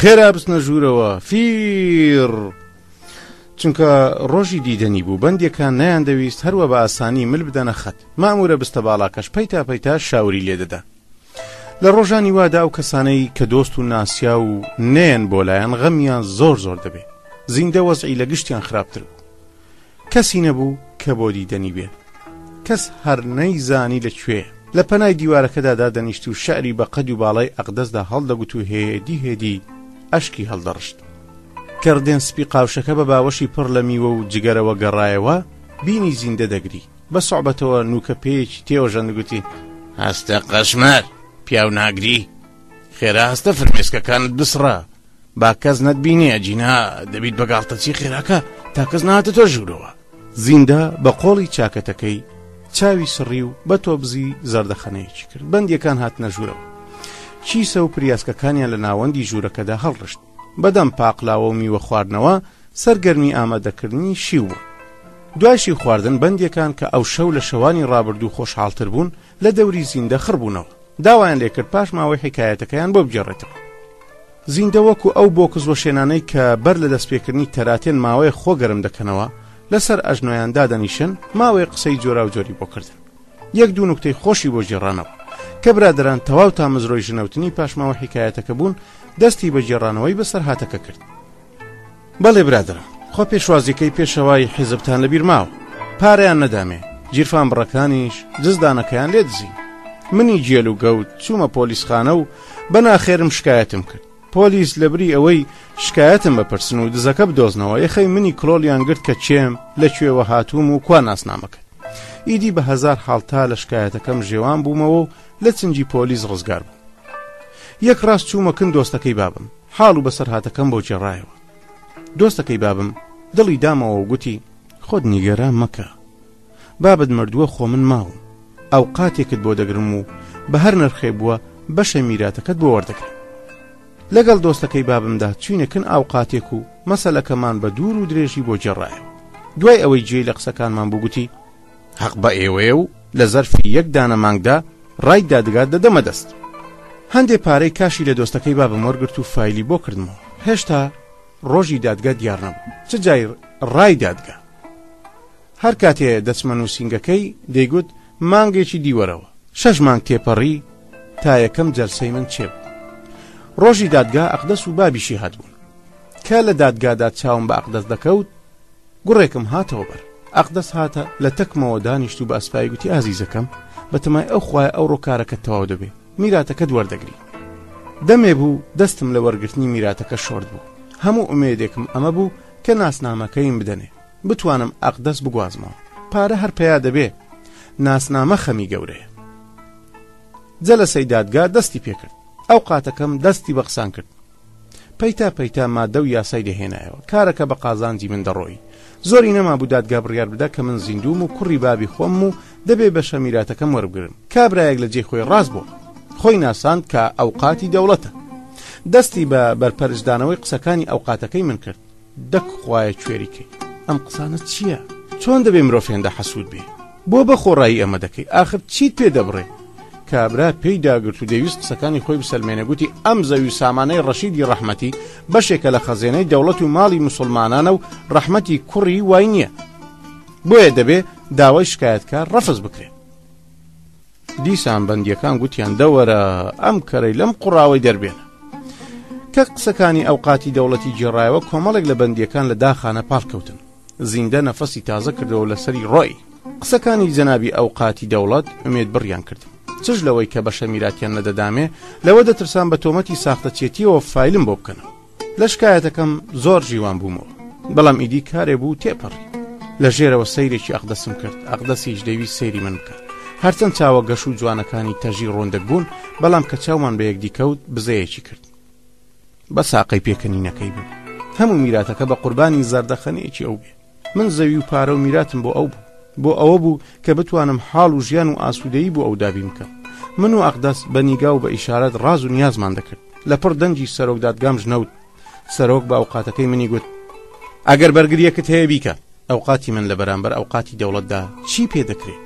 خێرا بچنە ژوورەوە فیڕ. چونکە ڕۆژی دیدەنی بوو بەندێکان نیان دەویست هەروە بە ئاسانی مل بدەنە خەت مامورە بستە باڵاکەش پەیتا پەیتا شاوری لێدەدا لە ڕۆژانی وادا و کەسانەی کە دۆست و ناسیا و نێن بۆ لایەن غەمیان زۆر زۆر دەبێ زیندە وەزعی لە گشتیان خراپتر بوو کەسی نەبوو کە بۆ دیدەنی بێ. کەس هەر نەیزانی لە کوێیە. لە پەنای دیوارەکەدا دادەنیشت و شعری بە قەد و باڵای ئەقدەسدا هەڵدەگوت و هێدی هێدی ئەشکی هەڵدەڕشت. کە ردێن سپی قاوشەکە بە باوەشی پڕ لە میوە و جگەرەوە گەڕایەوە، بینی زیندە دەگری. بە سوعبەتەوە نووکە پێیەکی تێوەژاند و گوتی، هەستە قەشمەر! پیاو ناگری؟ خێرا هەستە فرمێسکەکانت بسڕە! با کەس نەت بینێ ئەگینا دەبیت بە گاڵتەچی خێراکە تا کەس نەهاتەتە ژوورەوە. زیندە بە قۆڵی چاکەتەکەی چاوی سڕی و بە تۆبزی زەردەخەنەیەکی کرد. بەندییەکان هاتنە ژوورەوە. کیسە و پریاسکەکانیان لە ناوەندی ژوورەکەدا هەڵڕشت. بەدەم پاقلاوە و میوە خواردنەوە سەرگەرمی ئامادەکردنی شیو بوون. دوای شیو خواردن بەندییەکان کە ئەوشەو لە شەوانی ڕابردوو خۆشحاڵتر بوون، لە دەوری زیندە خڕ بوونەوە. داوایان لێکرد پاش ماوەی حیکایەتەکەیان بۆ بگێڕێتەوە. زیندە وەکو ئەو بۆکس وەشێنانەی کە بەر لە دەستپێکردنی تەراتێن ماوەیەک خۆ گەرم دەکەنەوە، لە سەر ئەژنۆیان دادەنیشن، ماوەیەک قسەی جۆراوجۆری بۆ کردن. یەک دوو نوکتەی خۆشی بۆ گێڕانەوە. کە برادەران تەواو تامزرۆی ژنەوتنی پاشماوەی حیکایەتەکە بوون، دەستی بە گێڕانەوەی بەسەرهاتەکە کرد. بەڵێ برادەرم خۆ پێشوازیەکەی پێشەوای حیزبتان لە بیرماوە پارەیان نەدامێ جیرفان بڕەکانیش جزدانەکەیان لێ دزی منی جێل و گەوت چوومە پۆلیسخانە و بەناخێرم شکایەتم کرد پۆلیس لە بری ئەوەی شکایەتم بەپرسن و دزەکە بدۆزنەوە یەخەی منی کلۆلیان گرت کە چێم لە کوێوە هاتووم و کوا ناسنامەکە ئیدی بە هزار حاڵتا لە شکایەتەکەم ژێوان بوومەوە و لە چنجی پۆلیس ڕزگار بوو یەک ڕاست چوومە کن دۆستەکەی بابم حاڵ و بەسەرهاتەکەم بۆ گێڕایەوە. دۆستەکەی بابم دڵی دامەوە و گوتی. خۆت نیگەران مەکە. بابت مردووە خۆ من ماوم. ئەوقاتێکت بۆ دەگرم و بە هەر نرخێ بووە بەشێ میراتەکەت بۆ وەردەگرم. لەگەڵ دۆستەکەی بابمدا چووینە کن ئاوقاتێک و مەسەلەکەمان بە دوور و درێژی بۆ گێڕایەوە. دوای ئەوەی گوێی لە قسەکانمان بوو گوتی. هەق بە ئێوەیە و لە زەرفی یەک دانە مانگدا ڕای دادگات دەدەمە دەست هەندێ پارەی کاشی لە دۆستەکەی بابم وەرگرت و فایلی بۆ کردمەوە هێشتا ڕۆژی دادگا دیار نەبوو چ جای ڕای دادگا هەر کاتێ دەچمە نووسنگەکەی دەیگوت مانگێکی دیوەرەوە شەش مانگ تێپەڕی تا یەکەم جەلسەی من چێ بوو ڕۆژی دادگا ئەقدەس و بابیشی هاتبوون کە لە دادگادا چاوم بە ئەقدەس دەکەوت گوڕێکم هاتەوە بەر ئاقدەست هاتە لە تەکمەوە دانیشت و بە ئەسپایی گوتی ئازیزەکەم بە تەمای ئەو خوایە ئەوڕۆ کارەکەت تەواو دەبێ میراتەکەت وەردەگری. دەمێ بوو دەستم لە وەرگرتنی میراتەکە شۆرد بوو هەموو ئومێدێکم ئەمە بوو کە ناسنامەکەیم بدەنێ بتوانم ئاقدەست بگوازمەوە پارە هەر پەیا دەبێ ناسنامە خەمی گەورەیە. جەلەسەی دادگا دەستی پێکرد ئەوقاتەکەم دەستی بە قسان کرد پەیتا پەیتا مادە و یاسای دەهێنایەوە کارەکە بە قازانجی من دەڕۆی زۆری نەمابوو دادگا بڕیار بدا کە من زیندووم و کوڕی بابی خۆمم و دەبێ بەشە میراتەکەم وەربگرم کابرایەک لە جێی خۆی ڕاست بووە خۆی ناساند کە ئەوقاتی دەوڵەتە دەستی بە بەرپەرچدانەوەی قسەکانی ئەوقاتەکەی من کرد دەک خوایە کوێری کەی ئەم قسانە چیە چۆن دەبێ مرۆڤ هێندە حەسود بێ بۆ بە خۆڕایی ئەمە دەکەی ئاخر چیت پێ دەبڕێ کابرا پێی داگرت و دەیویست قسەکانی خۆی بسەلمێنێ گوتی ئەم زەوی و سامانەی ڕەشیدی ڕەحمەتی بەشێکە لە خەزێنەی دەوڵەت و ماڵی مسلمانانە و ڕەحمەتی کوڕی وای نییە بۆیە دەبێ داوای شکایەتکار ڕەفز بکرێ دیسان بەندیەکان گوتیان دەوەرە ئەم کەرەی لەم قوڕاوەی دەربێنە کە قسەکانی ئەو قاتی دەوڵەتی جێڕایەوە کۆمەڵێک لە بەندیەکان لە داخانە پاڵکەوتن زیندە نەفەسی تازە کردەوە لەسەری ڕۆی قسەکانی جەنابی ئەو قاتی دەوڵەت ئومێد بڕیان کرد چش لەوەی کە بەشە میراتیان نەدەدامێ لەوە دەترسان بە تۆمەتی ساختەچێتیەوە فیلم بۆ بکەن لە شکایەتەکەم زۆر ژیوان بوومەوە بەڵام ئیدی کارێ بوو تێپەڕی لە ژێرەوە سەیرێکی ئەقدەسم کرد ئەقدەسیش دەویست سەیری من بکات هەرچەند چاوە گەش و جوانەکانی تەژی ڕۆندەک بوون بەڵام کە چاومان بە یەکدی کەوت بزەیەکی کرد بە ساقەی پێکەنینەکەی بوو هەموو میراتەکە بە قوربانی زەردەخەنەیەکی ئەو بێ من زەوی و پارە و میراتم بۆ ئەو بوو بۆ ئەوە بوو کە بتوانم حاڵ و ژیان و ئاسوودەیی بۆ ئەو دابین بکەم من و ئەقدەس بە نیگا و بە ئیشارەت ڕاز و نیازمان دەکرد لە پڕ دەنگی سەرۆک دادگام ژنەوت سەرۆک بە ئەوقاتەکەی منی گوت ئەگەر بەرگریەکت هەیە بیکە ئەوقاتی من لە بەرامبەر ئەوقاتی دەوڵەتدا چی پێ دەکرێت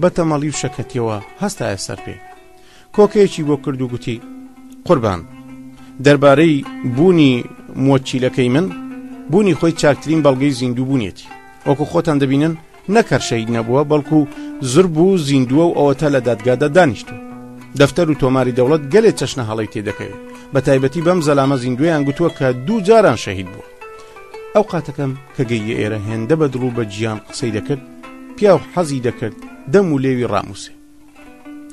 بە تەمەڵی و شەکەتیەوە هەستایە سەر پێ کۆکەیەکی بۆ کرد و گوتی، قوربان، دەربارەی بوونی موەکیلەکەی من، بوونی خۆی چاکترین بەڵگەی زیندوو بوونیەتی. وەکو خۆتان دەبینن نەک هەر شەهید نەبووە، بەڵکو زرب و زیندووە و ئەوەتا لە دادگادا دانیشتووە. دەفتەر و تۆماری دەوڵەت گەلێ چەشنە هەڵەی تێ دەکەوێ. بە تایبەتی بەم زەلامە زیندووەیان گوتووە کە دوو جاران شەهید بووە. ئەوقاتەکەم کە گەییە ئێرە هێندە بە دڵ و بە گیان قسەی دەکرد، پیاو حەزی دەکرد دەم و لێوی ڕامووسێ.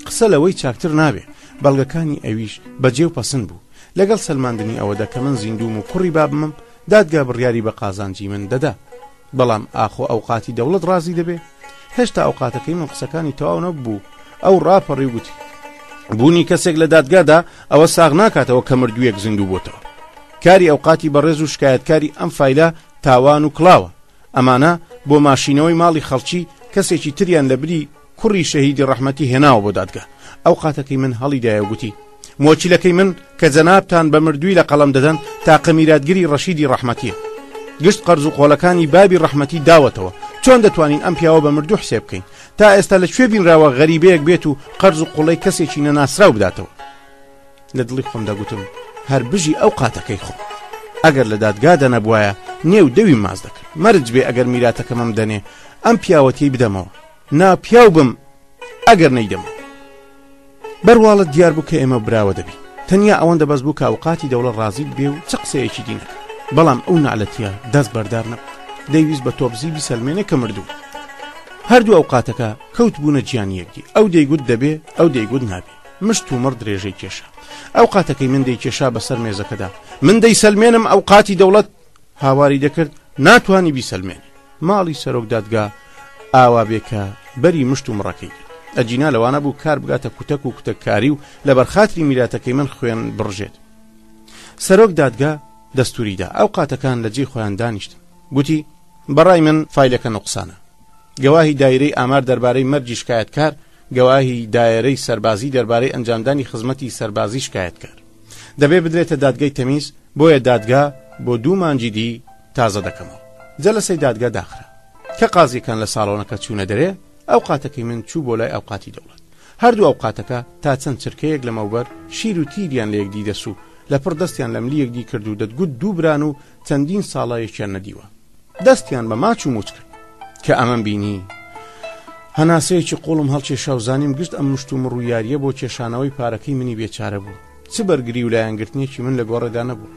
قسە لەوەی چاکتر نابێ، بەڵگەکانی ئەویش بەجێ و پەسن بوو. لەگەڵ سەلماندنی ئەوەدا کە من زیندووم و کوڕی بابمم، دادگا بڕیاری بە قازانجی من دەدا. بەڵام ئاخۆ ئەوقاتی دەوڵەت ڕازی دەبێ؟ هێشتا ئەوقاتەکەی من قسەکانی تەواو نەببوو، ئەو ڕاپەڕی و گوتی. بوونی کەسێک لە دادگادا ئەوە ساغ ناکاتەوە کە مردوویەک زیندوو بۆتەوە. کاری ئەوقاتی بەڕێز و شکایەتکاری ئەم فایلە تاوان و کڵاوە. ئەمانە بۆ ماشینەوەی ماڵی خەڵکی کەسێکی تریان لە بری کوڕی شەهیدی ڕەحمەتی هێناوە بۆ دادگە ئەو قاتەکەی من هەڵیدایە گوتی مۆچیلەکەی من کە جەنابتان بە مردووی لە قەڵەم دەدەن تاقە میراتگری ڕەشیدی ڕەحمەتیە گشت قەرز و قۆڵەکانی بابی ڕەحمەتی داوەتەوە چۆن دەتوانین ئەم پیاوە بە مردوو حسێ بکەین تا ئێستا لە کوێ بینراوە غەریبەیەک بێت و قەرز و قوڵەی کەسێکی نەناسراو بداتەوە لە دڵی خۆم دەگوتم هەر بژی ئەو قاتەکەی خۆم ئەگەر لە دادگا دەنەبواە نێو دەوی ماز دەکرد مەرج بێ ئەگەر میراتەکەمەم دەنێ ئەم پیاوەتی بدەمەوە ناپیاو بم ئەگەر نەیدەم بەرواڵت دیار بوو کە ئێمە براوە دەبی تەنیا ئەوەندە بەس بوو کاوقاتی دەوڵە ڕازیت بێ و چ قسەیەکی دینە بەڵام ئەو نالەتە دەست بەردار نەبوو دەیویست بە تۆبزی بیسەلمێنێ کە مردوو هەردوو ئەو قاتەکە کەوت بوونە گیان یەکدی ئەو دەیگوت دەبێ ئەو دەیگوت نابێ مشت و مڕ درێژەی کێشا. ئەو قاتەکەی من دەیکێشا بەسەر مێزەکەدا. من دەیسەلمێنم ئەو قاتی دەوڵەت هاواری دەکرد ناتوانی بیسەلمێنی. ماڵی سەرۆک دادگا ئاوا بێ کە بەری مشت و مڕەکەی بێ. ئەگینا لەوانە بوو کار بگاتە کوتەک و کوتەککاری و لەبەر خاتری میراتەکەی من خوێن بڕژێت. سەرۆک دادگا دەستوریدا ئەو قاتەکان لە جێی خۆیان دانیشتن. گوتی بەڕای من فیلەکە نوقسانە. گەواهی دایرەی ئامار دەربارەی مەرجی شکایەتکار گەواهی دایەرەی سەربازی دەربارەی ئەنجامدانی خزمەتی سەربازی شکایەتکار دەبێ بدرێتە دادگای تەمیز، بۆیە دادگا بۆ دوو مانگی دی تازە دەکەمەوە. جەلەسەی دادگا داخرا. کە قازییەکان لە ساڵۆنەکە چوونە دەرێ، ئەوقاتەکەی من چوو بۆ لای ئەوقاتی دەوڵەت. هەردوو ئەوقاتەکە تا چەند چرکەیەک لەمەوبەر شیر و تیریان لە یەکدی دەسوو، لەپڕ دەستیان لە ملی یەکدی کرد و دەتگوت دوو بران و چەندین ساڵە یەکیان نەدیوە دەستیان بە ماچ و موچ کرد کە ئەمەم بینی هەناسەیەکی قوڵم هەڵکێشا و زانیم گشت ئەم مشت و مڕ و یاریە بۆ کێشانەوەی پارەکەی منی بێچارە بوو چ بەرگری و لایەنگرتنێکی من لە گۆڕێدا نەبوو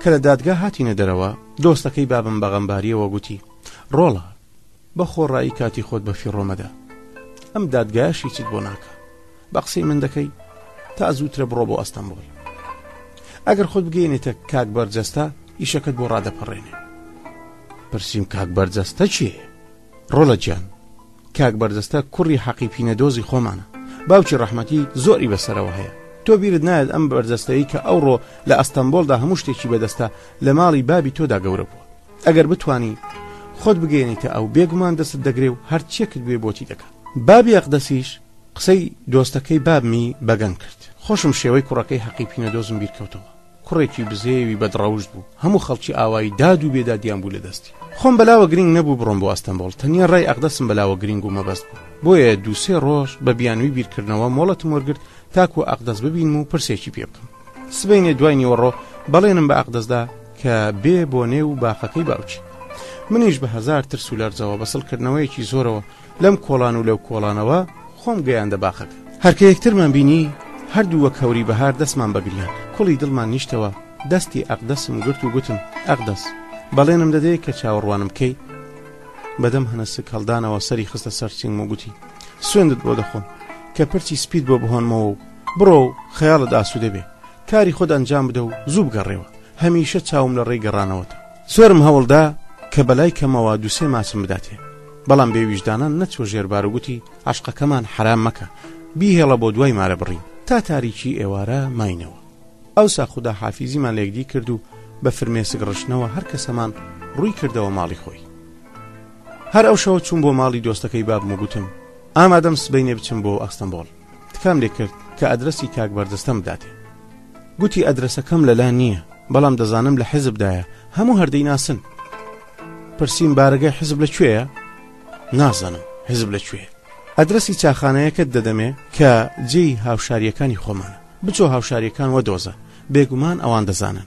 کە لە دادگا هاتینە دەرەوە دۆستەکەی بابم بەغەمباریەوە گوتی ڕۆڵە بە خۆڕایی کاتی خۆت بە فیڕۆ مەدە ئەم دادگایەش هیچت بۆ ناکا بە قسەی من دەکەی تا زووترە بڕۆ بۆ ئەستەمبول ئەگەر خۆت بگەینێتە کاک بەرجەستە ئیشەکەت بۆ ڕادەپەڕێنێ پرسیم کاک بەرجەستە چێ ڕۆلە گیان کاک بەرجەستە کوڕی حەقی پینەدۆزی خۆمانە باوکی ڕەحمەتی زۆری بەسەرەوە هەیە تۆ بیرت نایەت ئەم بەرجەستەیە کە ئەوڕۆ لە ئەستەمبۆلدا هەموو شتێکی بەدەستە لە ماڵی بابی تۆدا گەورە بووە ئەگەر بتوانی خۆت بگەیەنیتە ئەو بێگومان دەستت دەگرێ و هەرچیەکت بوێ بۆتی دەکا. بابی ئەقدەسیش قسەی دۆستەکەی بابمی بەگەن کرد. خۆشم شێوەی کوڕەکەی هەقی پینەدۆزم بیرکەوتەوە. کوڕێکی بزێوی بەدڕەوشت بوو. هەموو خەڵکی ئاوایی داد و بێدادیان بوو لە دەستی. خۆم بەلاوە گرینگ نەبوو بڕۆم بۆ ئەستەمبۆڵ. تەنیا ڕای ئەقدەسم بەلاوە گرینگ و مەبەست بوو. بۆیە دوو سێ ڕۆژ بە بیانووی بیرکردنەوە مۆڵەتم وەرگرت تاکوو ئەقدەس ببینم و پرسێکی پێ بکەم. سبەینێ دوای نیوەڕۆ بەڵێنم بە ئەقدەسدا کە بێ بۆ نێو و باخەکەی باوکی منیش بە هزار ترس و لەرزەوە بەسڵکردنەوەیەکی زۆرەوە لەم کۆڵان و لەو کۆڵانەوە خۆم گەیاندە باخەکە هەرکە یەکترمان بینی هەردوو وەک هەوری بەهار دەستمان بەگریان کوڵی دڵمان نیشتەوە دەستی ئەقدەسم گرت و گوتم ئەقدەس بەڵێنم دەدەیە کە چاوەڕوانم کەی بەدەم هەنەسک هەڵدانەوە سەری خستە سەر سینگ و گوتی سوێندت بۆ دەخۆم کە پرچی سپیت بۆ بهۆنمەوە و بڕۆ و خەیاڵت ئاسوودە بێ، کاری خۆت ئەنجام بدە و زوو بگەڕێوە، هەمیشە چاوم لە ڕێی گەڕانەوەتە. زۆرم هەوڵ دا کە بە لای کەمەوە دوو سێ ماچم بداتێ، بەڵام بێویژدانە نەچووە ژێر بار و گوتی، عەشقەکەمان حەرام مەکە، بیهێڵە بۆ دوای مارە بڕین. تا تاریکیی ئێوارە ماینەوە. ئەوسا خوداحافیزیمان لە یەکدی کرد و بە فرمێسک ڕشتنەوە هەر کەسەمان ڕووی کردەوە ماڵی خۆی. هەر ئەو شەوە چووم بۆ ماڵی دۆستەکەی بابم و گوتم، ئامادەم سبەینێ بچم بۆ ئەستەمبۆڵ. تکام لێ کرد کە ئەدرەسی کاک بەردەستەم بداتێ گوتی ئەدرەسەکەم لەلا نییە بەڵام دەزانم لە حزبدایە هەموو هەردەی ناسن پرسییم بارەگای حزب لە کوێیە نازانم حزب لە کوێ ئەدرەسی چاخانەیەکەت دەدەمێ کە جێی هاوشاریەکانی خۆمانە بچۆ هاوشاریەکان وە دۆزە بێگومان ئەوان دەزانن